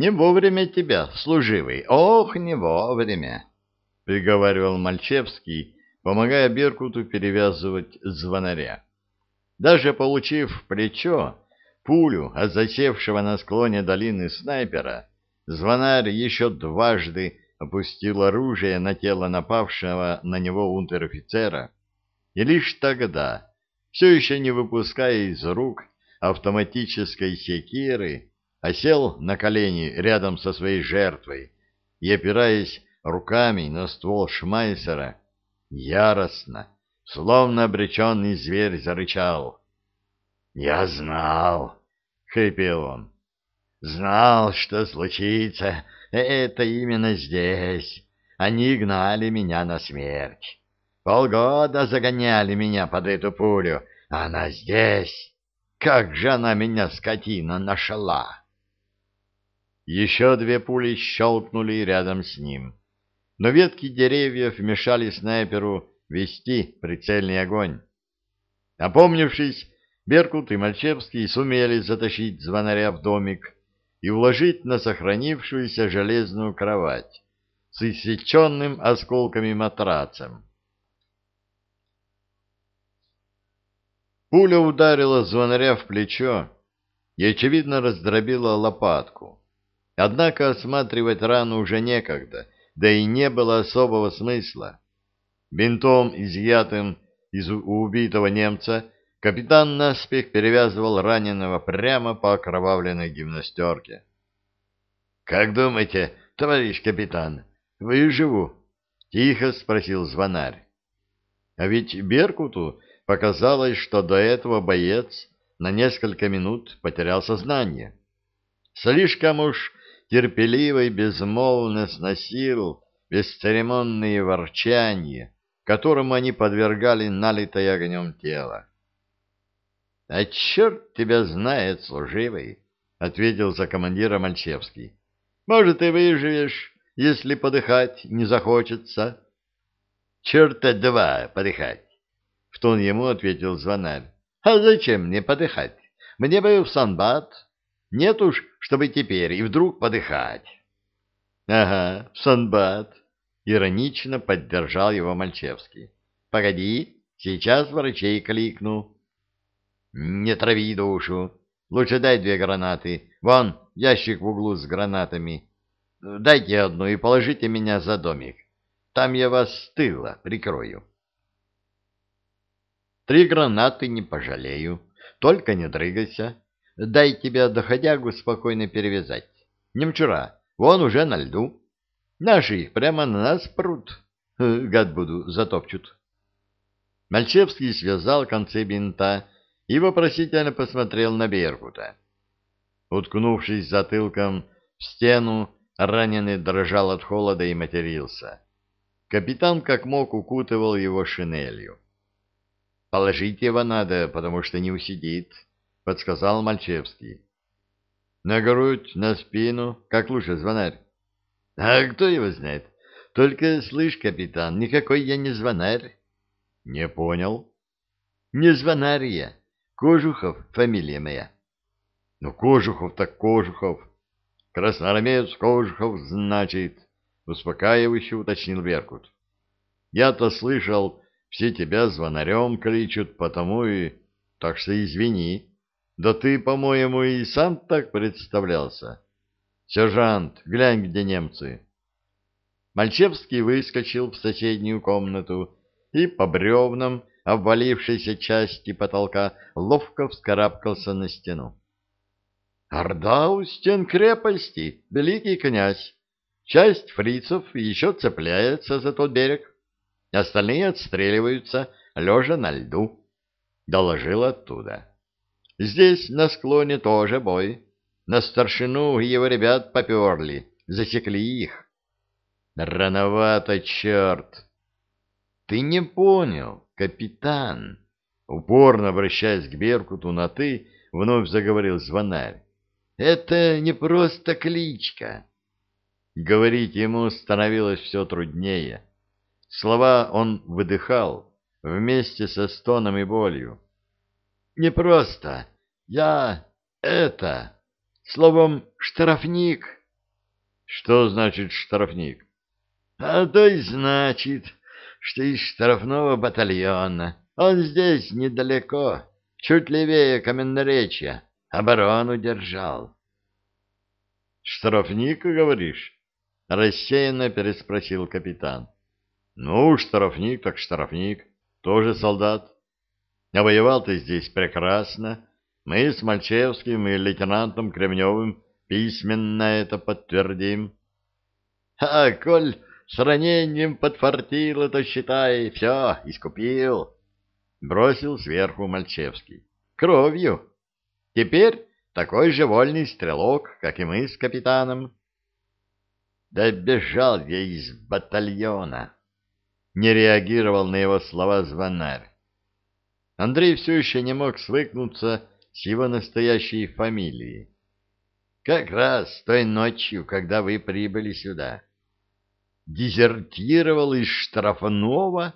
Не вовремя тебя, служивый, ох, не вовремя, — приговаривал Мальчевский, помогая Беркуту перевязывать звонаря. Даже получив в плечо пулю от засевшего на склоне долины снайпера, звонарь еще дважды опустил оружие на тело напавшего на него унтер-офицера, и лишь тогда, все еще не выпуская из рук автоматической секиры, осел на колени рядом со своей жертвой и, опираясь руками на ствол Шмайсера, яростно, словно обреченный зверь, зарычал. — Я знал, — хрипел он, — знал, что случится это именно здесь. Они гнали меня на смерть. Полгода загоняли меня под эту пулю, а она здесь. Как же она меня, скотина, нашла! Еще две пули щелкнули рядом с ним. Но ветки деревьев мешали снайперу вести прицельный огонь. Опомнившись, Беркут и Мальчевский сумели затащить звонаря в домик и уложить на сохранившуюся железную кровать с иссеченным осколками матрацем. Пуля ударила звонаря в плечо и, очевидно, раздробила лопатку. Однако осматривать рану уже некогда, да и не было особого смысла. Бинтом, изъятым из убитого немца, капитан наспех перевязывал раненого прямо по окровавленной гимнастерке. — Как думаете, товарищ капитан, выживу? — тихо спросил звонарь. А ведь Беркуту Показалось, что до этого боец на несколько минут потерял сознание. Слишком уж терпеливо и безмолвно сносил бесцеремонные ворчания, которому они подвергали налитое огнем тело. — А черт тебя знает, служивый! — ответил за командира Мальчевский. — Может, и выживешь, если подыхать не захочется. — Черта два подыхать! — в тон ему ответил звонарь. — А зачем мне подыхать? Мне бы в санбат. Нет уж, чтобы теперь и вдруг подыхать. — Ага, санбат, — иронично поддержал его Мальчевский. — Погоди, сейчас врачей кликну. — Не трави душу. Лучше дай две гранаты. Вон, ящик в углу с гранатами. Дайте одну и положите меня за домик. Там я вас с тыла прикрою. — Три гранаты не пожалею. Только не дрыгайся. Дай тебя доходягу спокойно перевязать. Немчура, вон уже на льду. Наши их прямо на нас прут. Гад буду, затопчут. Мальчевский связал концы бинта и вопросительно посмотрел на Беркута. Уткнувшись затылком в стену, раненый дрожал от холода и матерился. Капитан как мог укутывал его шинелью. — Положить его надо, потому что не усидит, — подсказал Мальчевский. — На грудь, на спину, как лучше звонарь. — А кто его знает? Только, слышь, капитан, никакой я не звонарь. — Не понял. — Не звонарь я. Кожухов фамилия моя. — Ну, Кожухов так Кожухов. Красноармеец Кожухов, значит, — успокаивающе уточнил Беркут. — Я-то слышал все тебя звонарем кличут, потому и... Так что извини. Да ты, по-моему, и сам так представлялся. Сержант, глянь, где немцы. Мальчевский выскочил в соседнюю комнату и по бревнам обвалившейся части потолка ловко вскарабкался на стену. Орда у стен крепости, великий князь. Часть фрицев еще цепляется за тот берег. Остальные отстреливаются, лежа на льду. Доложил оттуда. Здесь на склоне тоже бой. На старшину его ребят поперли, засекли их. Рановато, черт! Ты не понял, капитан. Упорно обращаясь к Беркуту на «ты», вновь заговорил звонарь. Это не просто кличка. Говорить ему становилось все труднее. Слова он выдыхал вместе со стоном и болью. «Не просто. Я... это... Словом, штрафник. Что значит штрафник? А то и значит, что из штрафного батальона. Он здесь недалеко, чуть левее Каменноречья. Оборону держал. Штрафник, говоришь? Рассеянно переспросил капитан. Ну, штрафник так штрафник, тоже солдат. А воевал ты здесь прекрасно. Мы с Мальчевским и лейтенантом Кремневым письменно это подтвердим. А коль с ранением подфартило, то считай, все, искупил. Бросил сверху Мальчевский. Кровью. Теперь такой же вольный стрелок, как и мы с капитаном. Да бежал я из батальона. Не реагировал на его слова звонарь. Андрей все еще не мог свыкнуться с его настоящей фамилией. Как раз той ночью, когда вы прибыли сюда. Дезертировал из штрафного?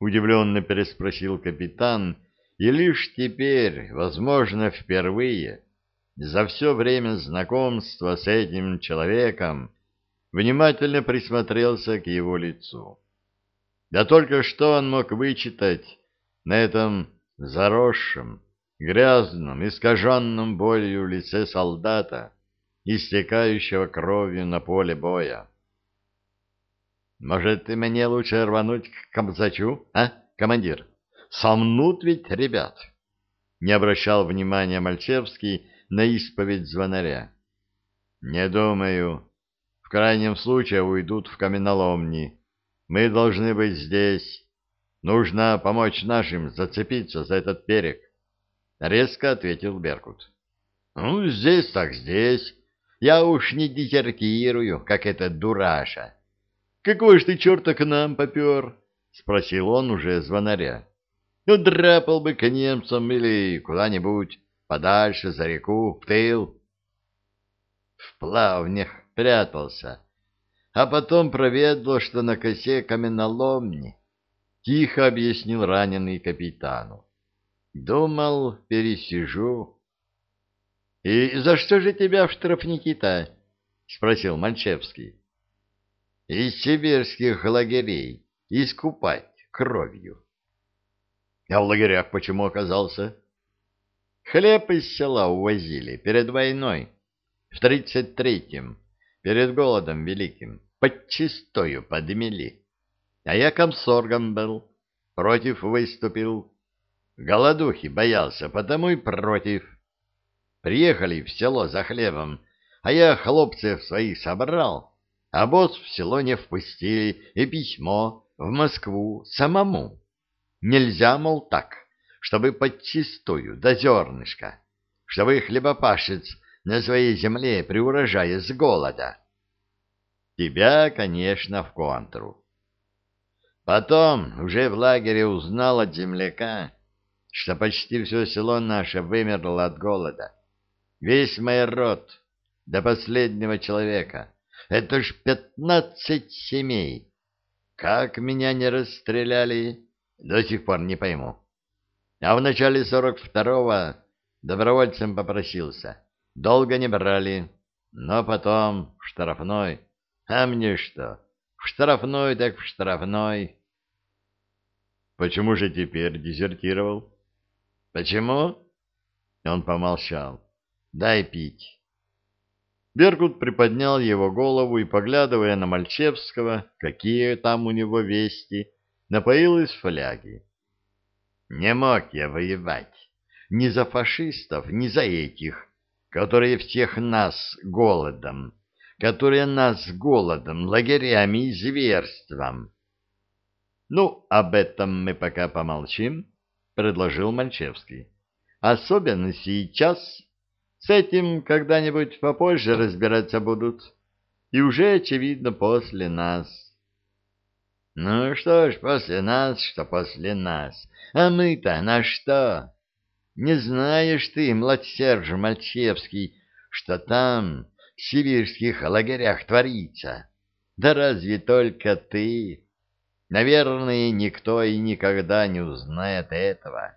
Удивленно переспросил капитан, и лишь теперь, возможно, впервые, за все время знакомства с этим человеком, внимательно присмотрелся к его лицу. Да только что он мог вычитать на этом заросшем, грязном, искаженном болью лице солдата, истекающего кровью на поле боя. «Может, ты мне лучше рвануть к Камзачу, а, командир? Сомнут ведь ребят!» Не обращал внимания Мальчевский на исповедь звонаря. «Не думаю. В крайнем случае уйдут в каменоломни. Мы должны быть здесь. Нужно помочь нашим зацепиться за этот берег. Резко ответил Беркут. Ну, здесь так здесь. Я уж не дезертирую, как этот дураша. Какой ж ты черта к нам попер? Спросил он уже звонаря. Ну, драпал бы к немцам или куда-нибудь подальше за реку, в тыл. В плавнях прятался, а потом проведал, что на косе каменоломни. Тихо объяснил раненый капитану. Думал, пересижу. — И за что же тебя в штрафники-то? — спросил Мальчевский. — Из сибирских лагерей. Искупать кровью. — А в лагерях почему оказался? — Хлеб из села увозили перед войной, в тридцать третьем, перед голодом великим, подчистую подмели. А я комсоргом был, против выступил, Голодухи боялся, потому и против. Приехали в село за хлебом, а я хлопцев своих собрал, а босс в село не впустили и письмо в Москву самому. Нельзя, мол, так, чтобы подчистую, до зернышка, чтобы хлебопашец на своей земле при урожае с голода. Тебя, конечно, в контру. Потом уже в лагере узнал от земляка, что почти все село наше вымерло от голода. Весь мой род, до последнего человека. Это ж пятнадцать семей. Как меня не расстреляли, до сих пор не пойму. А в начале сорок второго добровольцем попросился. Долго не брали, но потом штрафной. А мне что? В штрафной так в штрафной. Почему же теперь дезертировал? Почему? Он помолчал. Дай пить. Беркут приподнял его голову и, поглядывая на Мальчевского, какие там у него вести, напоил из фляги. Не мог я воевать. Ни за фашистов, ни за этих, которые всех нас голодом, которые нас голодом, лагерями и зверством. Ну, об этом мы пока помолчим. — предложил Мальчевский. «Особенно сейчас. С этим когда-нибудь попозже разбираться будут. И уже, очевидно, после нас». «Ну что ж, после нас, что после нас. А мы-то на что? Не знаешь ты, младсерж Мальчевский, что там, сибирских лагерях, творится? Да разве только ты?» Наверное, никто и никогда не узнает этого.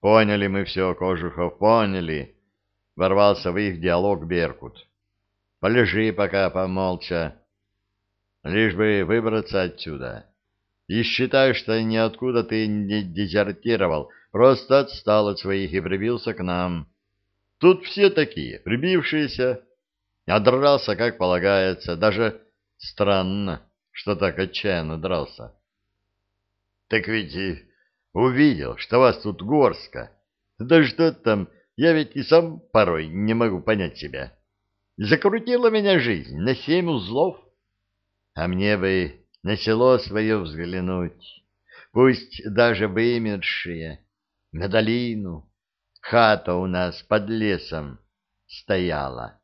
Поняли мы все, Кожухов, поняли, ворвался в их диалог Беркут. Полежи пока помолча, лишь бы выбраться отсюда. И считай, что ниоткуда ты не дезертировал, просто отстал от своих и прибился к нам. Тут все такие, прибившиеся. Одрался, как полагается, даже странно, что так отчаянно дрался. Так ведь увидел, что вас тут горско. Да что там, я ведь и сам порой не могу понять себя. Закрутила меня жизнь на семь узлов. А мне бы на село свое взглянуть, пусть даже вымершие, на долину. Хата у нас под лесом стояла.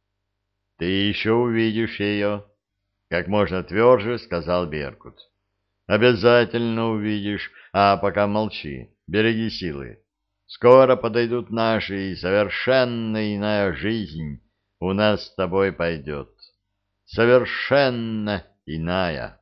— Ты еще увидишь ее, — как можно тверже сказал Беркут. — Обязательно увидишь, а пока молчи, береги силы. Скоро подойдут наши, и совершенно иная жизнь у нас с тобой пойдет. Совершенно иная.